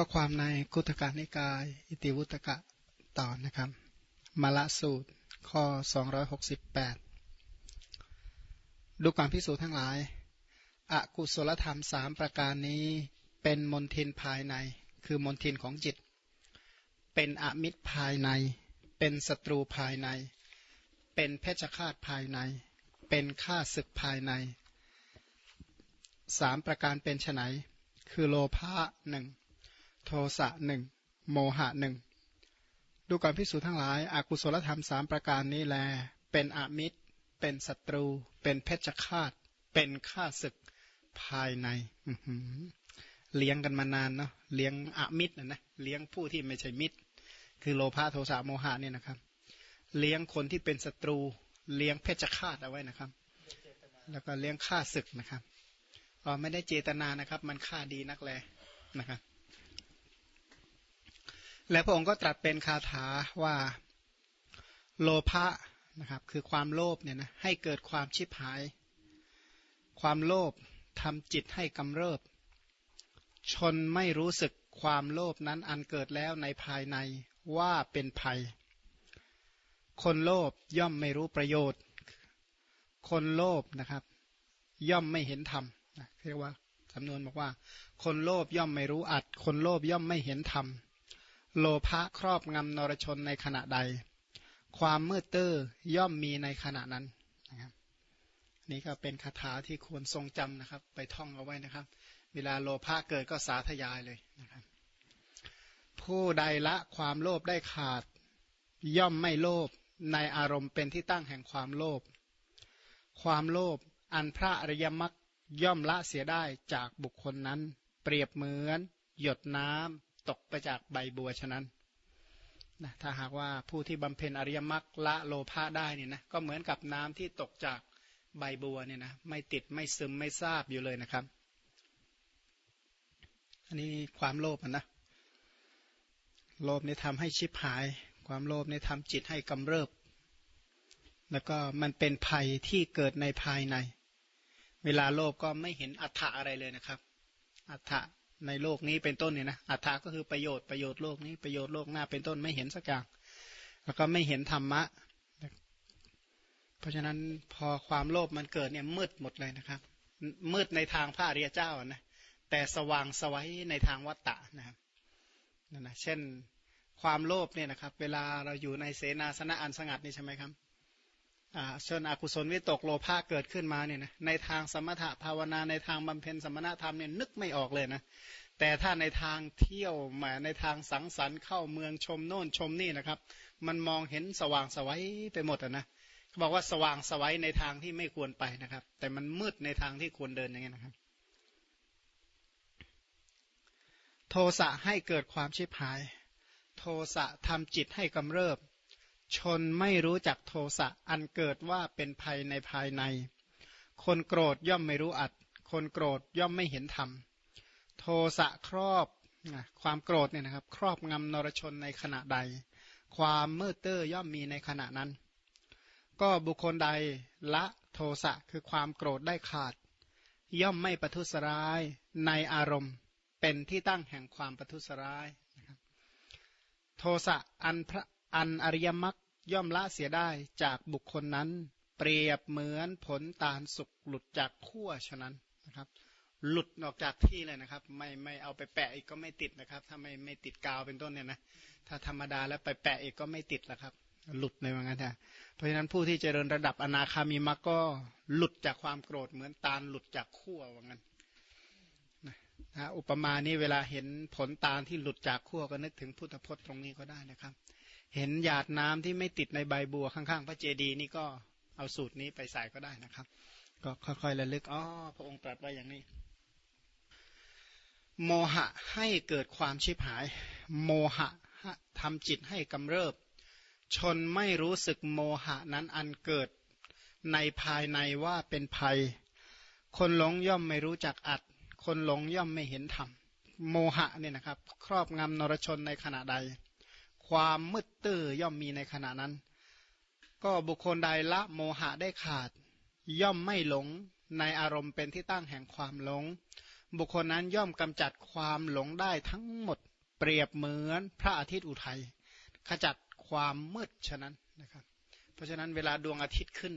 ก็ความในกุตกานิกาย อิติวุตกะต่อนะครับ มาละสูตรข้อ 268 ดูความพิสูจน์ทั้งหลายอากุศลธรรมสามประการนี้เป็นมนทินภายใน คือมนทินของจิต เป็นอมิตรภายใน เป็นศัตรูภายใน เป็นเพชฌฆาตภายใน เป็นฆ่าศึกภายในสามประการเป็นไฉนคือโลภะหนึ่ง โทสะหนึ่งโมหะหนึ่งดูก่อนพิสูจน์ทั้งหลายอากุศลธรรมสามประการนี้แล เป็นอมิตร เป็นศัตรู เป็นเพชฌฆาต เป็นฆ่าศึกภายในเลี้ยงกันมานานเนาะเลี้ยงอมิตรนะนะเลี้ยงผู้ที่ไม่ใช่มิตร คือโลภะโทสะโมหะเนี่ยนะครับ เลี้ยงคนที่เป็นศัตรู เลี้ยงเพชฌฆาตเอาไว้นะครับ แล้วก็เลี้ยงฆ่าศึกนะครับอ๋อไม่ได้เจตนานะครับ มันฆ่าดีนักแลนะครับ และพระองค์ก็ตรัสเป็นคาถาว่าโลภะนะครับคือความโลภเนี่ยนะให้เกิดความชิบหาย ความโลภทำจิตให้กำเริบ ชนไม่รู้สึกความโลภนั้นอันเกิดแล้วในภายในว่าเป็นภัย คนโลภย่อมไม่รู้ประโยชน์ คนโลภนะครับ ย่อมไม่เห็นธรรมเรียกว่าสำนวนบอกว่า คนโลภย่อมไม่รู้อัด คนโลภย่อมไม่เห็นธรรม โลภะครอบงำนรชนในขณะใด ความมืดตื้อย่อมมีในขณะนั้นนะครับนี่ก็เป็นคาถาที่ควรทรงจำนะครับ ไปท่องเอาไว้นะครับ เวลาโลภะเกิดก็สาธยายเลยนะครับ ผู้ใดละความโลภได้ขาด ย่อมไม่โลภในอารมณ์เป็นที่ตั้งแห่งความโลภความโลภอันพระอริยมรรคย่อมละเสียได้จากบุคคลนั้น เปรียบเหมือน หยดน้ำ ตกไปจากใบบัวฉะนั้นนะถ้าหากว่าผู้ที่บำเพ็ญอริยมรรคละโลภะได้เนี่ยนะก็เหมือนกับน้ำที่ตกจากใบบัวเนี่ยนะไม่ติดไม่ซึมไม่ทราบอยู่เลยนะครับ อันนี้ความโลภนะโลภเนี่ยทำให้ชิบหาย ความโลภเนี่ยทำจิตให้กำเริบ แล้วก็มันเป็นภัยที่เกิดในภายใน เวลาโลภก็ไม่เห็นอัฏฐะอะไรเลยนะครับ อัฏฐะ ในโลกนี้เป็นต้นเนี่ยนะอัฏฐาก็คือประโยชน์ประโยชน์โลกนี้ประโยชน์โลกหน้าเป็นต้นไม่เห็นสักอย่าง แล้วก็ไม่เห็นธรรมะ เพราะฉะนั้นพอความโลภมันเกิดเนี่ยมืดหมดเลยนะครับ มืดในทางพระอริยเจ้านะแต่สว่างสวัยในทางวัตตะนะครับนั่นนะเช่นความโลภเนี่ยนะครับ เวลาเราอยู่ในเสนาสนะอันสงัดนี่ใช่ไหมครับ เชิญอกุศลวิตกโลภะเกิดขึ้นมาเนี่ยนะในทางสมถะภาวนาในทางบำเพ็ญสมณธรรมเนี่ยนึกไม่ออกเลยนะแต่ถ้าในทางเที่ยวมาในทางสังสรรค์เข้าเมืองชมโน่นชมนี่นะครับ มันมองเห็นสว่างสวัยไปหมดนะเขาบอกว่าสว่างสวัยในทางที่ไม่ควรไปนะครับ แต่มันมืดในทางที่ควรเดินอย่างเงี้ยนะครับ โทสะให้เกิดความชิบหาย โทสะทำจิตให้กำเริบ ชนไม่รู้จักโทสะอันเกิดว่าเป็นภัยในภายใน คนโกรธย่อมไม่รู้อัด คนโกรธย่อมไม่เห็นธรรม โทสะครอบความโกรธเนี่ยนะครับ ครอบงำนรชนในขณะใด ความมืดเตอร์ย่อมมีในขณะนั้น ก็บุคคลใดละโทสะคือความโกรธได้ขาด ย่อมไม่ประทุษร้ายในอารมณ์เป็นที่ตั้งแห่งความประทุษร้ายโทสะอันพระ อันอริยมรรคย่อมละเสียได้จากบุคคลนั้น เปรียบเหมือนผลตาลสุกหลุดจากขั้วฉะนั้นนะครับ หลุดออกจากที่เลยนะครับ ไม่ไม่เอาไปแปะอีกก็ไม่ติดนะครับ ถ้าไม่ไม่ติดกาวเป็นต้นเนี่ยนะถ้าธรรมดาแล้วไปแปะอีกก็ไม่ติดและครับ หลุดในว่างั้นนะเพราะฉะนั้นผู้ที่เจริญระดับอนาคามีมรรคก็หลุดจากความโกรธเหมือนตาลหลุดจากขั้วว่างั้นนะอุปมานี้เวลาเห็นผลตาลที่หลุดจากขั้วก็นึกถึงพุทธพจน์ตรงนี้ก็ได้นะครับ เห็นหยาดน้ำที่ไม่ติดในใบบัวข้างๆ พระเจดีย์นี่ก็เอาสูตรนี้ไปใส่ก็ได้นะครับ ก็ค่อยๆระลึกอ๋อพระองค์ตรัสไว้อย่างนี้ โมหะให้เกิดความชิบหาย โมหะทำจิตให้กำเริบ ชนไม่รู้สึกโมหะนั้นอันเกิดในภายในว่าเป็นภัย คนหลงย่อมไม่รู้จักอัด คนหลงย่อมไม่เห็นธรรม โมหะเนี่ยนะครับ ครอบงำนรชนในขณะใด ความมืดตื้อย่อมมีในขณะนั้น ก็บุคคลใดละโมหะได้ขาด ย่อมไม่หลงในอารมณ์เป็นที่ตั้งแห่งความหลง บุคคลนั้นย่อมกำจัดความหลงได้ทั้งหมดเปรียบเหมือนพระอาทิตย์อุทัยขจัดความมืดฉะนั้นนะครับ เพราะฉะนั้นเวลาดวงอาทิตย์ขึ้น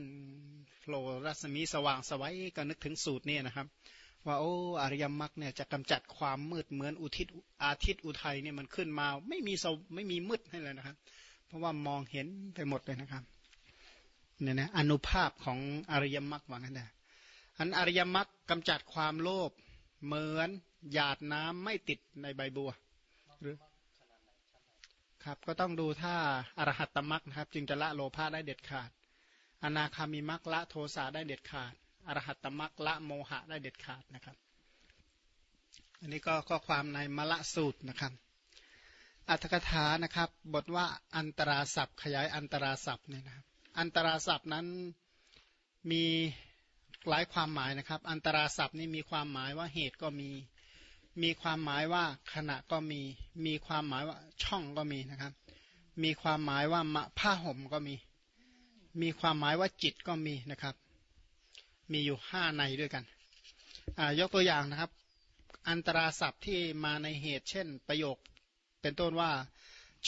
โผล่รัศมีสว่างสวัยก็นึกถึงสูตรนี่นะครับ ว่าโอ้อริยมรรคเนี่ยจะกำจัดความมืดเหมือนอุทิศอาทิตย์อุทัยเนี่ยมันขึ้นมาไม่มีสไม่มีมืดให้เลยนะครับ เพราะว่ามองเห็นไปหมดเลยนะครับเนี่ยนะอนุภาพของอริยมรรคว่างั้นนะอันอริยมรรคกำจัดความโลภเหมือนหยาดน้ำไม่ติดในใบบัวหรือครับก็ต้องดูถ้าอรหัตตมรรคนะครับ จึงจะละโลภะได้เด็ดขาด อนาคามิมรรคละโทสะได้เด็ดขาด อรหัตตมรรคละโมหะได้เด็ดขาดนะครับ อันนี้ก็ข้อความในมละสูตรนะครับ อัตถกถานะครับ บทว่าอันตราศัพท์ ขยายอันตราศัพท์เนี่ยนะครับ อันตราศัพท์นั้นมีหลายความหมายนะครับ อันตราศัพท์นี่มีความหมายว่าเหตุก็มี มีความหมายว่าขณะก็มี มีความหมายว่าช่องก็มีนะครับ มีความหมายว่ามะผ้าห่มก็มี มีความหมายว่าจิตก็มีนะครับ มีอยู่ห้าในด้วยกันยกตัวอย่างนะครับ อันตราศัพท์ที่มาในเหตุเช่น ประโยค เป็นต้นว่า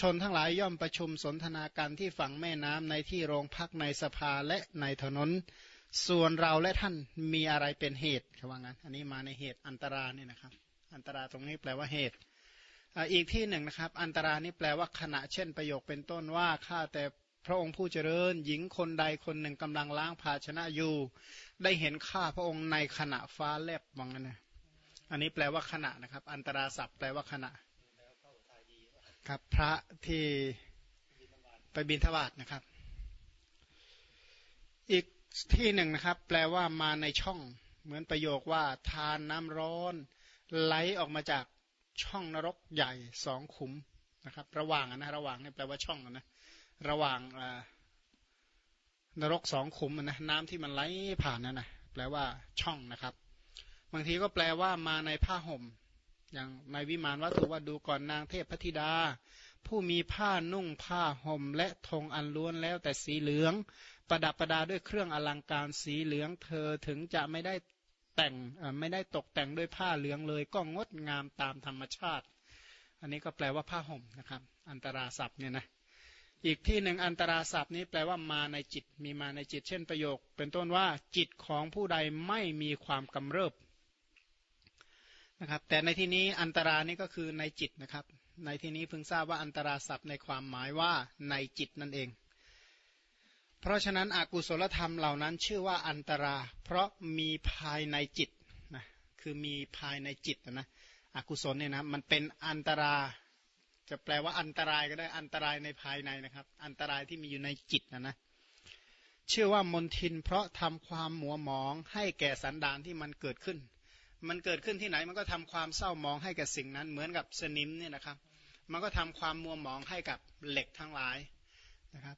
ชนทั้งหลายย่อมประชุมสนทนากันที่ฝั่งแม่น้ำในที่โรงพักในสภาและในถนน ส่วนเราและท่านมีอะไรเป็นเหตุคำว่างั้น อันนี้มาในเหตุอันตราเนี่ยนะครับ อันตราตรงนี้แปลว่าเหตุ อีกที่หนึ่งนะครับ อันตรานี้แปลว่าขณะเช่นประโยคเป็นต้นว่าข้าแต่ พระองค์ผู้เจริญ หญิงคนใดคนหนึ่งกำลังล้างภาชนะอยู่ ได้เห็นข้าพระองค์ในขณะฟ้าแลบวังนั้นนะอันนี้แปลว่าขณะนะครับ อันตราศัพท์แปลว่าขณะ ครับพระที่ไปบินทบาทนะครับ อีกที่หนึ่งนะครับ แปลว่ามาในช่อง เหมือนประโยคว่า ทานน้ำร้อน ไหลออกมาจากช่องนรกใหญ่สองขุมนะครับ ระหว่างนะระหว่างนี่แปลว่าช่องนะ ระหว่างนรกสองขุมนะน้ำที่มันไหลผ่านนั่นนะแปลว่าช่องนะครับ บางทีก็แปลว่ามาในผ้าห่ม อย่างในวิมานวัตถุว่าดูก่อนนางเทพพธิดา ผู้มีผ้านุ่งผ้าห่ม และธงอันล้วนแล้วแต่สีเหลือง ประดับประดาด้วยเครื่องอลังการสีเหลือง เธอถึงจะไม่ได้แต่งไม่ได้ตกแต่งด้วยผ้าเหลืองเลย ก็งดงามตามธรรมชาติ อันนี้ก็แปลว่าผ้าห่มนะครับ อันตราศัพท์เนี่ยนะ อีกที่หนึ่งอันตราศัพท์นี้แปลว่ามาในจิต มีมาในจิต เช่นประโยค เป็นต้นว่าจิตของผู้ใดไม่มีความกำเริบนะครับ แต่ในที่นี้อันตรานี่ก็คือในจิตนะครับ ในที่นี้เพิ่งทราบว่าอันตราศัพท์ในความหมายว่าในจิตนั่นเอง เพราะฉะนั้นอากุศลธรรมเหล่านั้นชื่อว่าอันตรา เพราะมีภายในจิตนะคือมีภายในจิตนะอกุศลเนี่ยนะมันเป็นอันตรา จะแปลว่าอันตรายก็ได้อันตรายในภายในนะครับ อันตรายที่มีอยู่ในจิตนะนะเชื่อว่ามนทินเพราะทำความหมัวหมองให้แก่สันดานที่มันเกิดขึ้น มันเกิดขึ้นที่ไหนมันก็ทำความเศร้ามองให้กับสิ่งนั้น เหมือนกับสนิมเนี่ยนะครับ มันก็ทำความมัวหมองให้กับเหล็กทั้งหลายนะครับ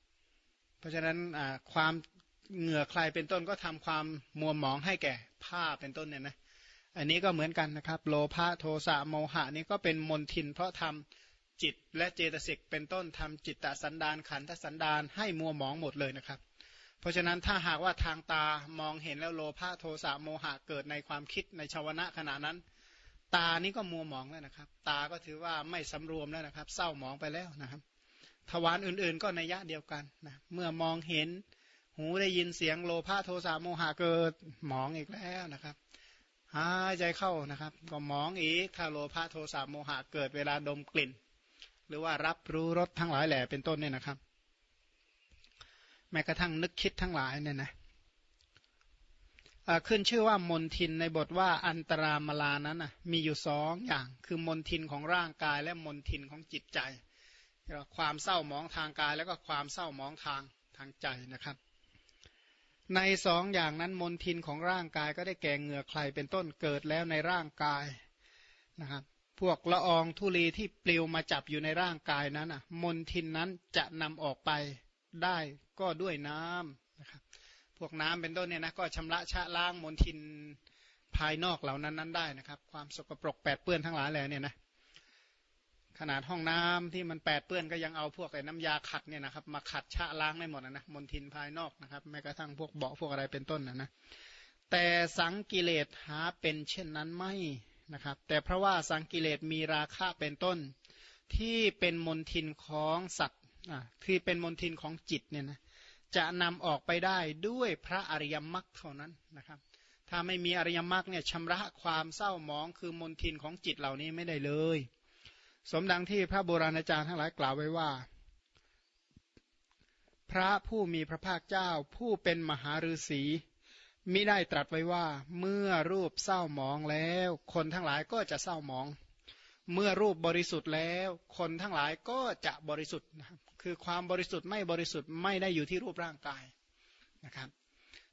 เพราะฉะนั้นความเหงื่อใครเป็นต้นก็ทำความมัวหมองให้แก่ผ้าเป็นต้นเนี่ยนะอันนี้ก็เหมือนกันนะครับ โลภะโทสะโมหะนี่ก็เป็นมนทินเพราะทำ จิตและเจตสิกเป็นต้นทำจิตตสันดานขันธสันดานให้มัวหมองหมดเลยนะครับ เพราะฉะนั้นถ้าหากว่าทางตามองเห็นแล้วโลภะโทสะโมหะเกิดในความคิดในชาวนะขณะนั้น ตานี้ก็มัวหมองแล้วนะครับ ตาก็ถือว่าไม่สำรวมแล้วนะครับ เศร้าหมองไปแล้วนะครับ ทวารอื่นๆก็ในยะเดียวกันนะเมื่อมองเห็นหูได้ยินเสียงโลภะโทสะโมหะเกิดหมองอีกแล้วนะครับหายใจเข้านะครับ ก็มองอีกถ้าโลภะโทสะโมหะเกิดเวลาดมกลิ่น หรือว่ารับรู้รสทั้งหลายแหล่เป็นต้นเนี่ยนะครับ แม้กระทั่งนึกคิดทั้งหลายเนี่ยนะขึ้นชื่อว่ามนทินในบทว่าอันตรามลานั้นนะมีอยู่สองอย่าง คือมนทินของร่างกายและมนทินของจิตใจความเศร้าหมองทางกายแล้วก็ความเศร้าหมองทางทางใจนะครับ ในสองอย่างนั้นมนทินของร่างกายก็ได้แก่เหงื่อใครเป็นต้นเกิดแล้วในร่างกายนะครับ พวกละอองธุลีที่ปลิวมาจับอยู่ในร่างกายนั้นอะมนทินนั้นจะนำออกไปได้ก็ด้วยน้ำนะครับพวกน้ำเป็นต้นเนี่ยนะก็ชำระชะล้างมลทินภายนอกเหล่านั้นนั้นได้นะครับ ความสกปรกแปดเปื้อนทั้งหลายแหล่เนี่ยนะขนาดห้องน้ำที่มันแปดเปื้อนก็ยังเอาพวกไอ้น้ำยาขัดเนี่ยนะครับมาขัดชะล้างได้หมดนะมลทินภายนอกนะครับแม้กระทั่งพวกเบาพวกอะไรเป็นต้นนะนะแต่สังกิเลสหาเป็นเช่นนั้นไม่ นะครับแต่เพราะว่าสังกิเลสมีราคะเป็นต้น ที่เป็นมนทินของสัตว์ที่เป็นมนทินของจิตเนี่ยนะจะนำออกไปได้ด้วยพระอริยมรรคเท่านั้นนะครับ ถ้าไม่มีอริยมรรคเนี่ยชำระความเศร้าหมองคือมนทินของจิตเหล่านี้ไม่ได้เลย สมดังที่พระโบราณอาจารย์ทั้งหลายกล่าวไว้ว่า พระผู้มีพระภาคเจ้าผู้เป็นมหาฤาษี มิได้ตรัสไว้ว่า เมื่อรูปเศร้ามองแล้ว คนทั้งหลายก็จะเศร้ามอง เมื่อรูปบริสุทธิ์แล้ว คนทั้งหลายก็จะบริสุทธิ์นะครับคือความบริสุทธิ์ไม่บริสุทธิ์ไม่ได้อยู่ที่รูปร่างกายนะครับ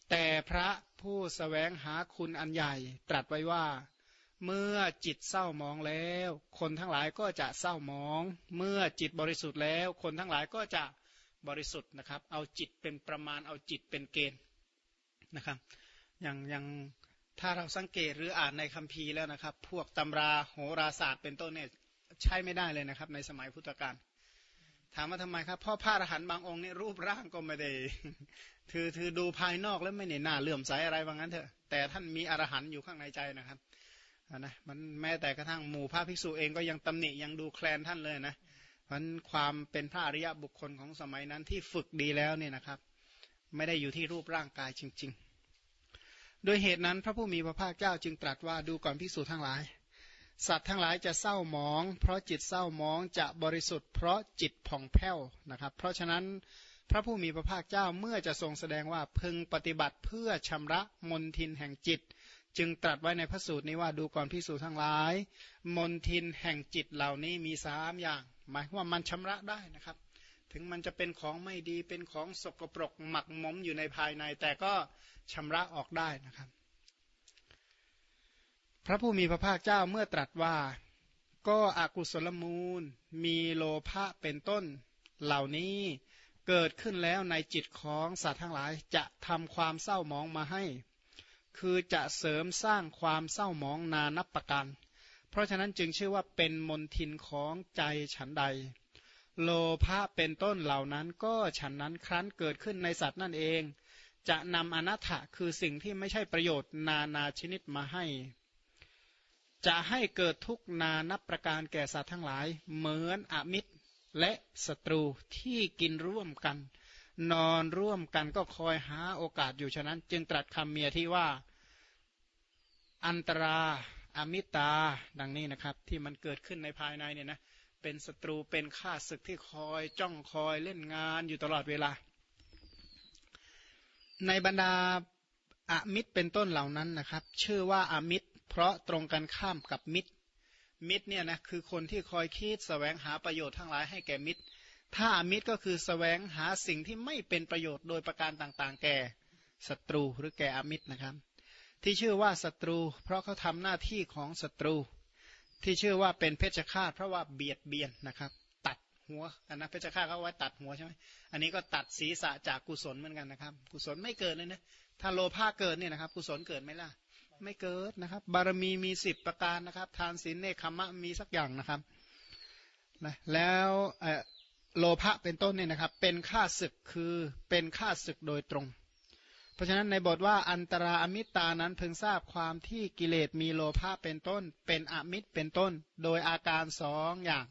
แต่พระผู้สแสวงหาคุณอันใหญ่ ตรัสไว้ว่า เมื่อจิตเศร้ามองแล้ว คนทั้งหลายก็จะเศร้ามอง เมื่อจิตบริสุทธิ์แล้ว คนทั้งหลายก็จะบริสุทธิ์นะครับ เอาจิตเป็นประมาณเอาจิตเป็นเกณฑ์นะครับ อย่างอย่างถ้าเราสังเกตหรืออ่านในคัมภีร์แล้วนะครับ พวกตำราโหราศาสตร์เป็นต้นเนี่ยใช้ไม่ได้เลยนะครับ ในสมัยพุทธกาลถามว่าทำไมครับพราะพระอรหันต์บางองค์นี่รูปร่างก็ไม่ได้ถือถือดูภายนอกแล้วไม่เห็นหน้าเลื่อมใสอะไรว่างั้นเถอะ แต่ท่านมีอรหันต์อยู่ข้างในใจนะครับนะมันแม้แต่กระทั่งหมู่พระภิกษุเองก็ยังตำหนิยังดูแคลนท่านเลยนะเพราะความเป็นพระอริยบุคคลของสมัยนั้นที่ฝึกดีแล้วเนี่ยนะครับ ไม่ได้อยู่ที่รูปร่างกายจริง ๆ โดยเหตุนั้นพระผู้มีพระภาคเจ้าจึงตรัสว่าดูก่อนภิกษุทั้งหลาย สัตว์ทั้งหลายจะเศร้าหมอง เพราะจิตเศร้าหมองจะบริสุทธิ์เพราะจิตผ่องแผ้วนะครับ เพราะฉะนั้นพระผู้มีพระภาคเจ้าเมื่อจะทรงแสดงว่าพึงปฏิบัติเพื่อชำระมนทินแห่งจิต จึงตรัสไว้ในพระสูตรนี้ว่าดูก่อนพิสูจทั้งหลาย มนทินแห่งจิตเหล่านี้มีสามอย่าง หมายว่ามันชำระได้นะครับ ถึงมันจะเป็นของไม่ดีเป็นของสกปรกหมักหมมอยู่ในภายใน แต่ก็ชำระออกได้นะครับ พระผู้มีพระภาคเจ้าเมื่อตรัสว่าก็อกุศลมูล มีโลภะเป็นต้น เหล่านี้เกิดขึ้นแล้วในจิตของสัตว์ทั้งหลายจะทำความเศร้ามองมาให้ คือจะเสริมสร้างความเศร้ามองนานับประการเพราะฉะนั้นจึงชื่อว่าเป็นมนทินของใจฉันใด โลภะเป็นต้นเหล่านั้นก็ฉันนั้นครั้นเกิดขึ้นในสัตว์นั่นเอง จะนำอนัตถะคือสิ่งที่ไม่ใช่ประโยชน์นานาชนิดมาให้ จะให้เกิดทุกนานับประการแก่สัตว์ทั้งหลาย เหมือนอมิตรและศัตรูที่กินร่วมกัน นอนร่วมกันก็คอยหาโอกาสอยู่ฉะนั้น จึงตรัสคำเมียที่ว่า อันตราอมิตาดังนี้นะครับ ที่มันเกิดขึ้นในภายในเนี่ยนะ เป็นศัตรูเป็นข้าศึกที่คอยจ้องคอยเล่นงานอยู่ตลอดเวลา ในบรรดาอมิตรเป็นต้นเหล่านั้นนะครับ ชื่อว่าอมิตร เพราะตรงกันข้ามกับมิตร มิตรเนี่ยนะคือคนที่คอยคิดสแสวงหาประโยชน์ทั้งหลายให้แก่มิตร ถ้าอมิตรก็คือสแสวงหาสิ่งที่ไม่เป็นประโยชน์โดยประการต่างๆ แก่ศัตรูหรือแก่อมิตรนะครับ ที่ชื่อว่าศัตรู เพราะเขาทำหน้าที่ของศัตรู ที่ชื่อว่าเป็นเพชฌฆาตเพราะว่าเบียดเบียนนะครับ ตัดหัวอันนะเพชฌฆาตเขาไว้ตัดหัวใช่ไหมอันนี้ก็ตัดศีรษะจากกุศลเหมือนกันนะครับ กุศลไม่เกิดเลยนะถ้าโลภะเกิดเนี่ยนะครับ กุศลเกิดไหมล่ะ ไม่เกิดนะครับ บารมีมีสิบประการนะครับ ทานศีลเนคขมะมีสักอย่างนะครับนะแล้วโลภะเป็นต้นเนี่ยนะครับ เป็นค่าศึกคือเป็นค่าศึกโดยตรง พราะฉะนั้นในบทว่าอันตราอมิตานั้นเพิ่งทราบความที่กิเลสมีโลภะเป็นต้น เป็นอมิตรเป็นต้น โดยอาการสองอย่าง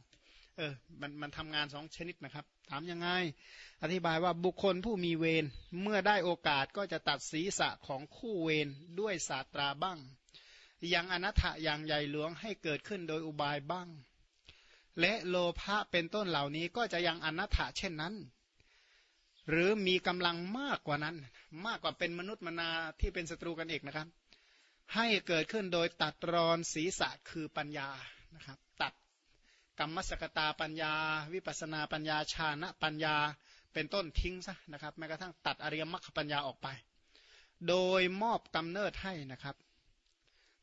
เออมันมันทำงานสองชนิดนะครับ ถามยังไง อธิบายว่าบุคคลผู้มีเวรเมื่อได้โอกาสก็จะตัดศีรษะของคู่เวรด้วยศาสตราบ้าง ยังอนัตถะอย่างใหญ่หลวงให้เกิดขึ้นโดยอุบายบ้าง และโลภะเป็นต้นเหล่านี้ก็จะยังอนัตถะเช่นนั้น หรือมีกำลังมากกว่านั้น มากกว่าเป็นมนุษย์มนาที่เป็นศัตรูกันเอกนะครับ ให้เกิดขึ้นโดยตัดรอนศีรษะคือปัญญานะครับ ตัดกรรมสกตาปัญญา วิปัสนาปัญญาชานะปัญญาเป็นต้นทิ้งซะนะครับแม้กระทั่งตัดอริยมรรคปัญญาออกไป โดยมอบกำเนิดให้นะครับ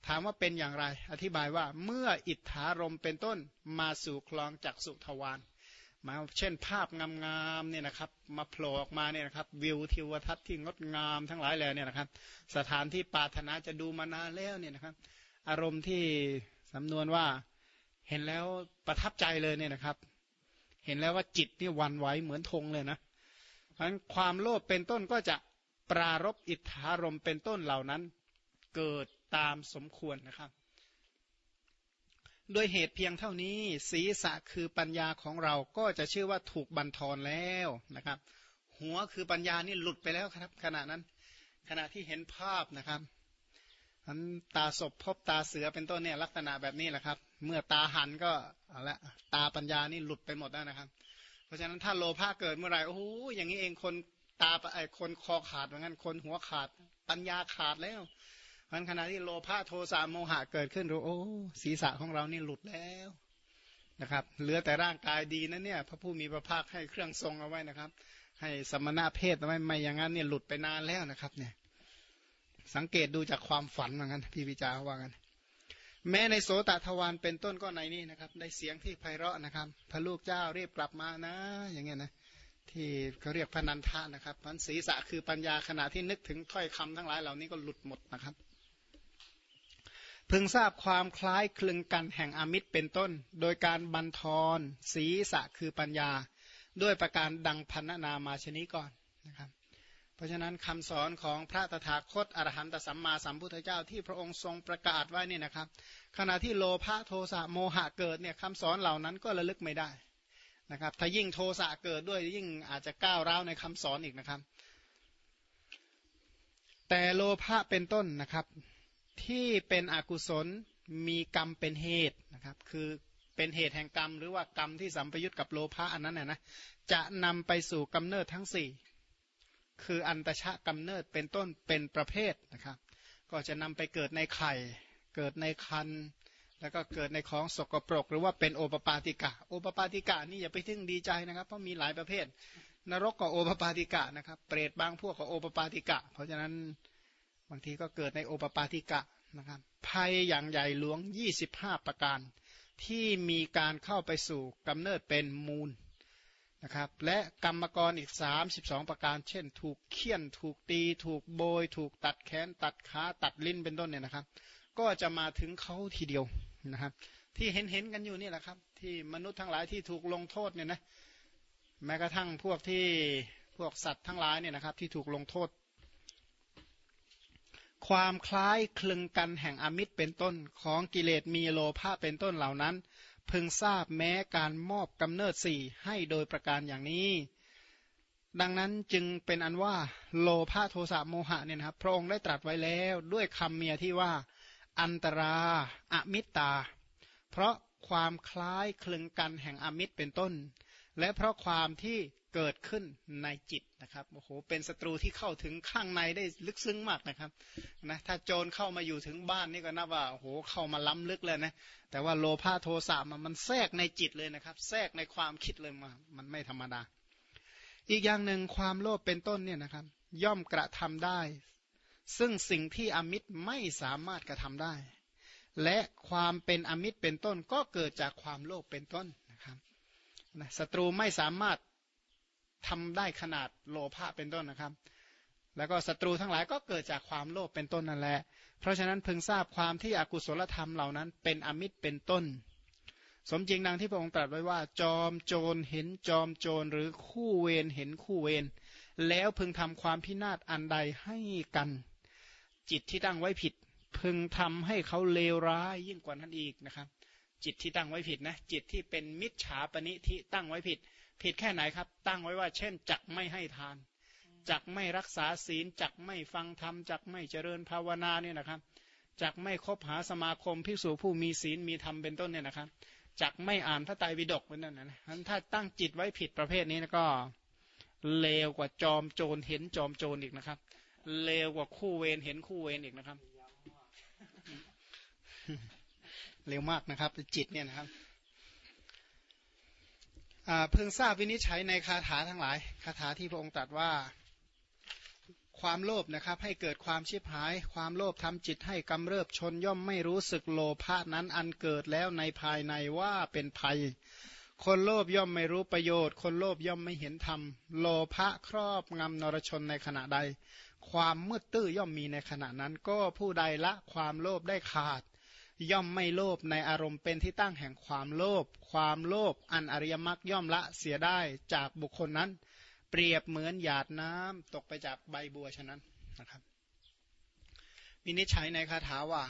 ถามว่าเป็นอย่างไร อธิบายว่าเมื่ออิทธารมเป็นต้นมาสู่คลองจักสุทวาร มาเช่นภาพงามๆเนี่ยนะครับมาโผล่ออกมาเนี่ยนะครับวิวทิวทัศน์ที่งดงามทั้งหลายแหล่เนี่ยนะครับ สถานที่ปาถนาจะดูมานานแล้วเนี่ยนะครับ อารมณ์ที่สำนวนว่าเห็นแล้วประทับใจเลยเนี่ยนะครับ เห็นแล้วว่าจิตนี่วันไหวเหมือนธงเลยนะเพราะฉะนั้นความโลภเป็นต้นก็จะปรารบอิทธารมเป็นต้นเหล่านั้น เกิดตามสมควรนะครับ โดยเหตุเพียงเท่านี้ ศีรษะคือปัญญาของเราก็จะชื่อว่าถูกบันทอนแล้วนะครับ หัวคือปัญญานี่หลุดไปแล้วครับ ขณะนั้น ขณะที่เห็นภาพนะครับอันตาศพพบตาเสือเป็นต้นเนี่ยลักษณะแบบนี้แหละครับ เมื่อตาหันก็เอาละตาปัญญานี่หลุดไปหมดแล้วนะครับ เพราะฉะนั้นถ้าโลภะเกิดเมื่อไหร่โอ้โหอย่างนี้เองคนตาไอคนคอขาดเหมือนกันคนหัวขาด ปัญญาขาดแล้ว มันขณะที่โลภะโทสะโมหะเกิดขึ้นรู้โอ้ศีรษะของเรานี่หลุดแล้วนะครับ เหลือแต่ร่างกายดีนะเนี่ย พระผู้มีพระภาคให้เครื่องทรงเอาไว้นะครับ ให้สมณะเพศเอาไว้ไม่อย่างนั้นเนี่ยหลุดไปนานแล้วนะครับ เนี่ย สังเกตดูจากความฝันเหมือนกันพี่วิจารว่ากันแม้ในโสตทวารเป็นต้นก็ในนี้นะครับ ได้เสียงที่ไพเราะนะครับ พระลูกเจ้าเรียบกลับมานะ อย่างเงี้ยนะที่เขาเรียกพนันทานะครับพันศีรษะคือปัญญาขณะที่นึกถึงถ้อยคำทั้งหลายเหล่านี้ก็หลุดหมดนะครับ พึงทราบความคล้ายคลึงกันแห่งอมิตรเป็นต้น โดยการบันทอนศีสะคือปัญญา ด้วยประการดังพันนามาชนิก่อนนะครับเพราะฉะนั้นคำสอนของพระตถาคตอรหันตสัมมาสัมพุทธเจ้าที่พระองค์ทรงประกาศไว้นี่นะครับ ขณะที่โลภะโทสะโมหะเกิดเนี่ยคำสอนเหล่านั้นก็ระลึกไม่ได้นะครับ ถ้ายิ่งโทสะเกิดด้วยยิ่งอาจจะก้าวร้าวในคำสอนอีกนะครับ แต่โลภะเป็นต้นนะครับ ที่เป็นอกุศลมีกรรมเป็นเหตุนะครับ คือเป็นเหตุแห่งกรรม หรือว่ากรรมที่สัมปยุตกับโลภะอันนั้นน่ยนะจะนำไปสู่กำเนิดทั้งสี่คืออันตชะกำเนิดเป็นต้นเป็นประเภทนะครับ ก็จะนำไปเกิดในไข่ เกิดในคันแล้วก็เกิดในของสกปรก หรือว่าเป็นโอปปาติกะ โอปปาติกะนี่อย่าไปทึ่งดีใจนะครับ เพราะมีหลายประเภท นรกก็โอปปาติกะนะครับ เปรตบางพวกก็โอปปาติกะ เพราะฉะนั้น บางทีก็เกิดในโอปปาติกะนะครับภัยอย่างใหญ่หลวง 25 ประการ ที่มีการเข้าไปสู่กำเนิดเป็นมูลนะครับและกรรมกรอีก 32 ประการ เช่น ถูกเคี่ยนถูกตี ถูกโบย ถูกตัดแขน ตัดขาตัดลิ้นเป็นต้นเนี่ยนะครับ ก็จะมาถึงเขาทีเดียวนะครับ ที่เห็นเห็นกันอยู่นี่แหละครับ ที่มนุษย์ทั้งหลายที่ถูกลงโทษเนี่ยนะแม้กระทั่งพวกที่พวกสัตว์ทั้งหลายเนี่ยนะครับ ที่ถูกลงโทษ ความคล้ายคลึงกันแห่งอมิตรเป็นต้นของกิเลสมีโลภะเป็นต้นเหล่านั้น พึงทราบแม้การมอบกำเนิดสี่ให้โดยประการอย่างนี้ ดังนั้นจึงเป็นอันว่าโลภะโทสะโมหะเนี่ยนะครับพระองค์ได้ตรัสไว้แล้วด้วยคำเมียที่ว่า อันตราอมิตตา เพราะความคล้ายคลึงกันแห่งอมิตรเป็นต้น และเพราะความที่ เกิดขึ้นในจิตนะครับโอ้โหเป็นศัตรูที่เข้าถึงข้างในได้ลึกซึ้งมากนะครับนะถ้าโจรเข้ามาอยู่ถึงบ้านนี่ก็นับว่าโอ้โหเข้ามาล้ำลึกเลยนะแต่ว่าโลภะโทสะมันมันแทรกในจิตเลยนะครับ แทรกในความคิดเลยมามันไม่ธรรมดา อีกอย่างหนึ่งความโลภเป็นต้นเนี่ยนะครับ ย่อมกระทำได้ ซึ่งสิ่งที่อมิตรไม่สามารถกระทำได้ และความเป็นอมิตรเป็นต้นก็เกิดจากความโลภเป็นต้นนะครับศัตรูไม่สามารถ ทำได้ขนาดโลภะเป็นต้นนะครับ แล้วก็ศัตรูทั้งหลายก็เกิดจากความโลภเป็นต้นนั่นแหละ เพราะฉะนั้นพึงทราบความที่อกุศลธรรมเหล่านั้น เป็นอมิตรเป็นต้น สมจริงดังที่พระองค์ตรัสไว้ว่า จอมโจรเห็นจอมโจรหรือคู่เวรเห็นคู่เวรแล้วพึงทำความพินาศอันใดให้กัน จิตที่ตั้งไว้ผิด พึงทำให้เขาเลวร้ายยิ่งกว่านั้นอีกนะครับ จิตที่ตั้งไว้ผิดนะจิตที่เป็นมิจฉาปณิที่ตั้งไว้ผิด ผิดแค่ไหนครับ ตั้งไว้ว่า เช่นจักไม่ให้ทาน จักไม่รักษาศีล จักไม่ฟังธรรม จักไม่เจริญภาวนาเนี่ยนะครับ จักไม่คบหาสมาคมพิสูจผู้มีศีลมีธรรมเป็นต้นเนี่ยนะครับ จักไม่อ่านพระไตรปิฎกเป็นนั่นนะถ้าตั้งจิตไว้ผิดประเภทนี้ก็เลวกว่าจอมโจรเห็นจอมโจรอีกนะครับ เลวกว่าคู่เวรเห็นคู่เวรอีกนะครับ เร็วมากนะครับ จิตเนี่ยนะครับ เพิ่งทราบวินิจฉัยในคาถาทั้งหลายคาถาที่พระองค์ตรัสว่า ความโลภนะครับ ให้เกิดความชิบหาย ความโลภทำจิตให้กำเริบชนย่อมไม่รู้สึกโลภะนั้นอันเกิดแล้วในภายในว่าเป็นภัย คนโลภย่อมไม่รู้ประโยชน์ คนโลภย่อมไม่เห็นธรรม โลภะครอบงำนรชนในขณะใด ความมืดตื้อย่อมมีในขณะนั้น ก็ผู้ใดละความโลภได้ขาด ย่อมไม่โลภในอารมณ์เป็นที่ตั้งแห่งความโลภความโลภอันอริยมรรคย่อมละเสียได้จากบุคคลนั้น เปรียบเหมือนหยาดน้ำตกไปจากใบบัวฉะนั้นนะครับวินิจฉัยในคาถาว่า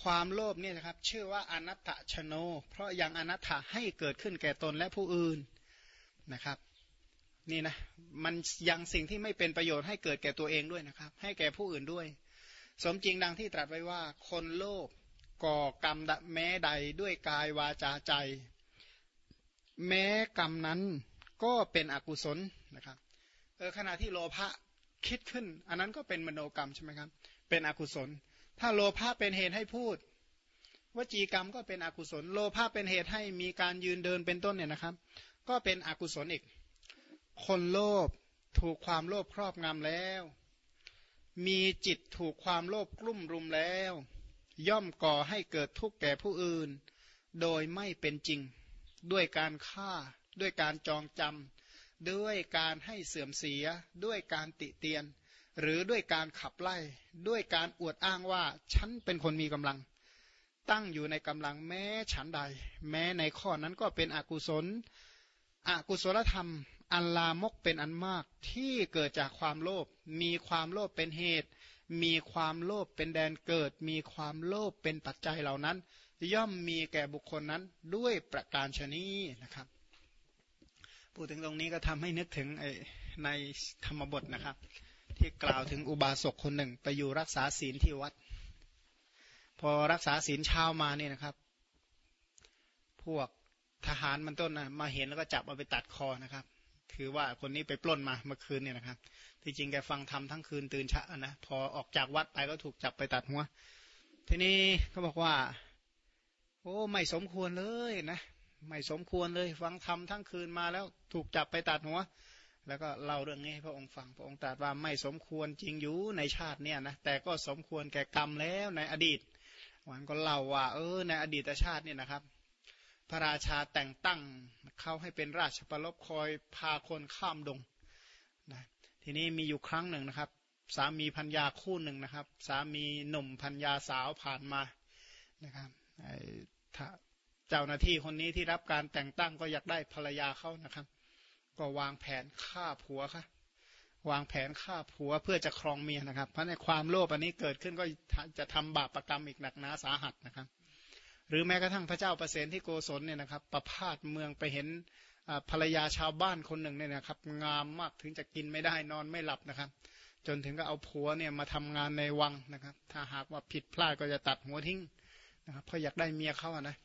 ความโลภเนี่ยนะครับ ชื่อว่าอนัตตชโน เพราะยังอนัตถะให้เกิดขึ้นแก่ตนและผู้อื่นนะครับนี่นะมันยังสิ่งที่ไม่เป็นประโยชน์ให้เกิดแก่ตัวเองด้วยนะครับ ให้แก่ผู้อื่นด้วย สมจริงดังที่ตรัสไว้ว่า คนโลภ ก่อกรรมแม้ใดด้วยกายวาจาใจ แม้กรรมนั้นก็เป็นอกุศลนะครับเออขณะที่โลภะคิดขึ้น อันนั้นก็เป็นมโนกรรมใช่ไหมครับ เป็นอกุศล ถ้าโลภะเป็นเหตุให้พูด วจีกรรมก็เป็นอกุศล โลภะเป็นเหตุให้มีการยืนเดินเป็นต้นเนี่ยนะครับ ก็เป็นอกุศลอีก คนโลภถูกความโลภครอบงำแล้ว มีจิตถูกความโลภกลุ่มรุมแล้ว ย่อมก่อให้เกิดทุกข์แก่ผู้อื่น โดยไม่เป็นจริง ด้วยการฆ่า ด้วยการจองจำด้วยการให้เสื่อมเสีย ด้วยการติเตียน หรือด้วยการขับไล่ ด้วยการอวดอ้างว่าฉันเป็นคนมีกำลัง ตั้งอยู่ในกำลังแม้ฉันใด แม้ในข้อนั้นก็เป็นอกุศล อกุศลธรรม อันลามกเป็นอันมากที่เกิดจากความโลภมีความโลภเป็นเหตุ มีความโลภเป็นแดนเกิด มีความโลภเป็นปัจจัยเหล่านั้น ย่อมมีแก่บุคคลนั้นด้วยประการชนีนะครับพูดถึงตรงนี้ก็ทำให้นึกถึงในธรรมบทนะครับ ที่กล่าวถึงอุบาสกคนหนึ่ง ไปอยู่รักษาศีลที่วัด พอรักษาศีลเช้ามาเนี่ยนะครับ พวกทหารมันต้นนะมาเห็นแล้วก็จับเอาไปตัดคอนะครับ คือว่าคนนี้ไปปล้นมาเมื่อคืนเนี่ยนะครับ ที่จริงแกฟังทำทั้งคืนตื่นเช้านะพอออกจากวัดไปก็ถูกจับไปตัดหัว ทีนี้เขาบอกว่า โอ้ไม่สมควรเลยนะไม่สมควรเลยฟังทำทั้งคืนมาแล้วถูกจับไปตัดหัว แล้วก็เล่าเรื่องนี้พระองค์ฟังพระองค์ตรัสว่าไม่สมควรจริงอยู่ในชาติเนี่ยนะแต่ก็สมควรแก่กรรมแล้วในอดีตวันก็เล่าว่า เออในอดีตชาติเนี่ยนะครับ พระราชาแต่งตั้งเขาให้เป็นราชประลบคอยพาคนข้ามดงนะทีนี้มีอยู่ครั้งหนึ่งนะครับ สามีพัญญาคู่หนึ่งนะครับ สามีหนุ่มพัญญาสาวผ่านมานะครับเจ้าหน้าที่คนนี้ที่รับการแต่งตั้งก็อยากได้ภรรยาเขานะครับ ก็วางแผนฆ่าผัวค่ะวางแผนฆ่าผัวเพื่อจะครองเมียนะครับ เพราะในความโลภอันนี้เกิดขึ้นก็จะทำบาปรกรรมอีกหนักหนาสาหัสนะครับ หรือแม้กระทั่งพระเจ้าประเสนที่โกศลเนี่ยนะครับ ประพาสเมืองไปเห็นภรรยาชาวบ้านคนหนึ่งเนี่ยนะครับ งามมากถึงจะกินไม่ได้นอนไม่หลับนะครับ จนถึงก็เอาผัวเนี่ยมาทำงานในวังนะครับ ถ้าหากว่าผิดพลาดก็จะตัดหัวทิ้งนะครับเพราะอยากได้เมียเขาอะนะ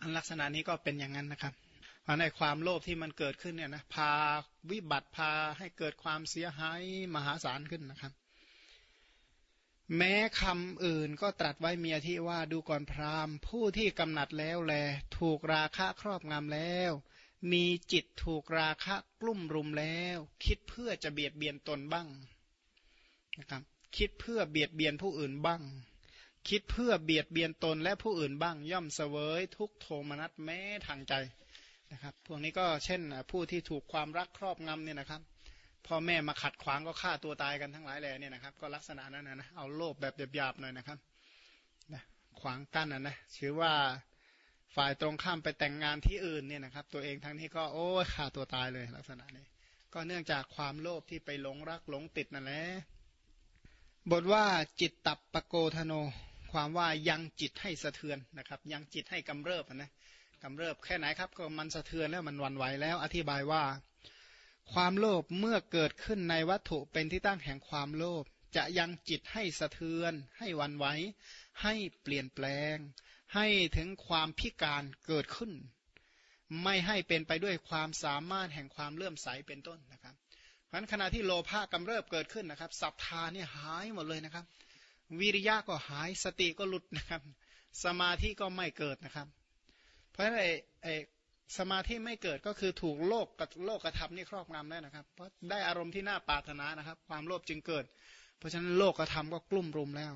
อันลักษณะนี้ก็เป็นอย่างนั้นนะครับเพราะในความโลภที่มันเกิดขึ้นเนี่ยนะพาวิบัติพาให้เกิดความเสียหายมหาศาลขึ้นนะครับ แม้คำอื่นก็ตรัสไว้เมียที่ว่าดูก่อนพราหมณ์ ผู้ที่กำหนัดแล้วแล ถูกราคะครอบงำแล้ว มีจิตถูกราคะกลุ่มรุมแล้ว คิดเพื่อจะเบียดเบียนตนบ้างนะครับคิดเพื่อเบียดเบียนผู้อื่นบ้าง คิดเพื่อเบียดเบียนตนและผู้อื่นบ้าง ย่อมเสวยทุกโทมนัสแม้ทางใจนะครับพวกนี้ก็เช่นผู้ที่ถูกความรักครอบงำเนี่ยนะครับ พ่อแม่มาขัดขวางก็ฆ่าตัวตายกันทั้งหลายแหล่เนี่ยนะครับ ก็ลักษณะนั้นนะนะเอาโลภแบบหยาบๆหน่อยนะครับนะขวางกั้นนะนะถือว่าฝ่ายตรงข้ามไปแต่งงานที่อื่นเนี่ยนะครับ ตัวเองทั้งนี้ก็โอ้ฆ่าตัวตายเลยลักษณะนี้ ก็เนื่องจากความโลภที่ไปหลงรักหลงติดนั่นแหละบทว่าจิตตับปโกธโน ความว่ายังจิตให้สะเทือนนะครับ ยังจิตให้กำเริบนะกำเริบแค่ไหนครับก็มันสะเทือนแล้วมันวันไหวแล้ว อธิบายว่า ความโลภเมื่อเกิดขึ้นในวัตถุเป็นที่ตั้งแห่งความโลภจะยังจิตให้สะเทือน ให้วันไหวให้เปลี่ยนแปลง ให้ถึงความพิการเกิดขึ้น ไม่ให้เป็นไปด้วยความสามารถแห่งความเลื่อมใสเป็นต้นนะครับเพราะขณะที่โลภะกำเริบเกิดขึ้นนะครับศรัทธาเนี่ยหายหมดเลยนะครับ วิริยะก็หายสติก็หลุดนะครับ สมาธิก็ไม่เกิดนะครับ เพราะฉะนั้นไอ้ สมาธิไม่เกิดก็คือถูกโลกกับโลกกระทำนี่ครอบงำได้นะครับ เพราะได้อารมณ์ที่น่าปรารถนานะครับ ความโลภจึงเกิด เพราะฉะนั้นโลกกระทำก็กลุ่มรุมแล้ว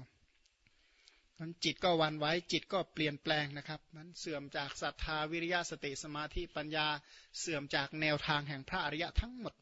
นั้นจิตก็วันไว้จิตก็เปลี่ยนแปลงนะครับนั้นเสื่อมจากศรัทธาวิริยะสติสมาธิปัญญาเสื่อมจากแนวทางแห่งพระอริยะทั้งหมด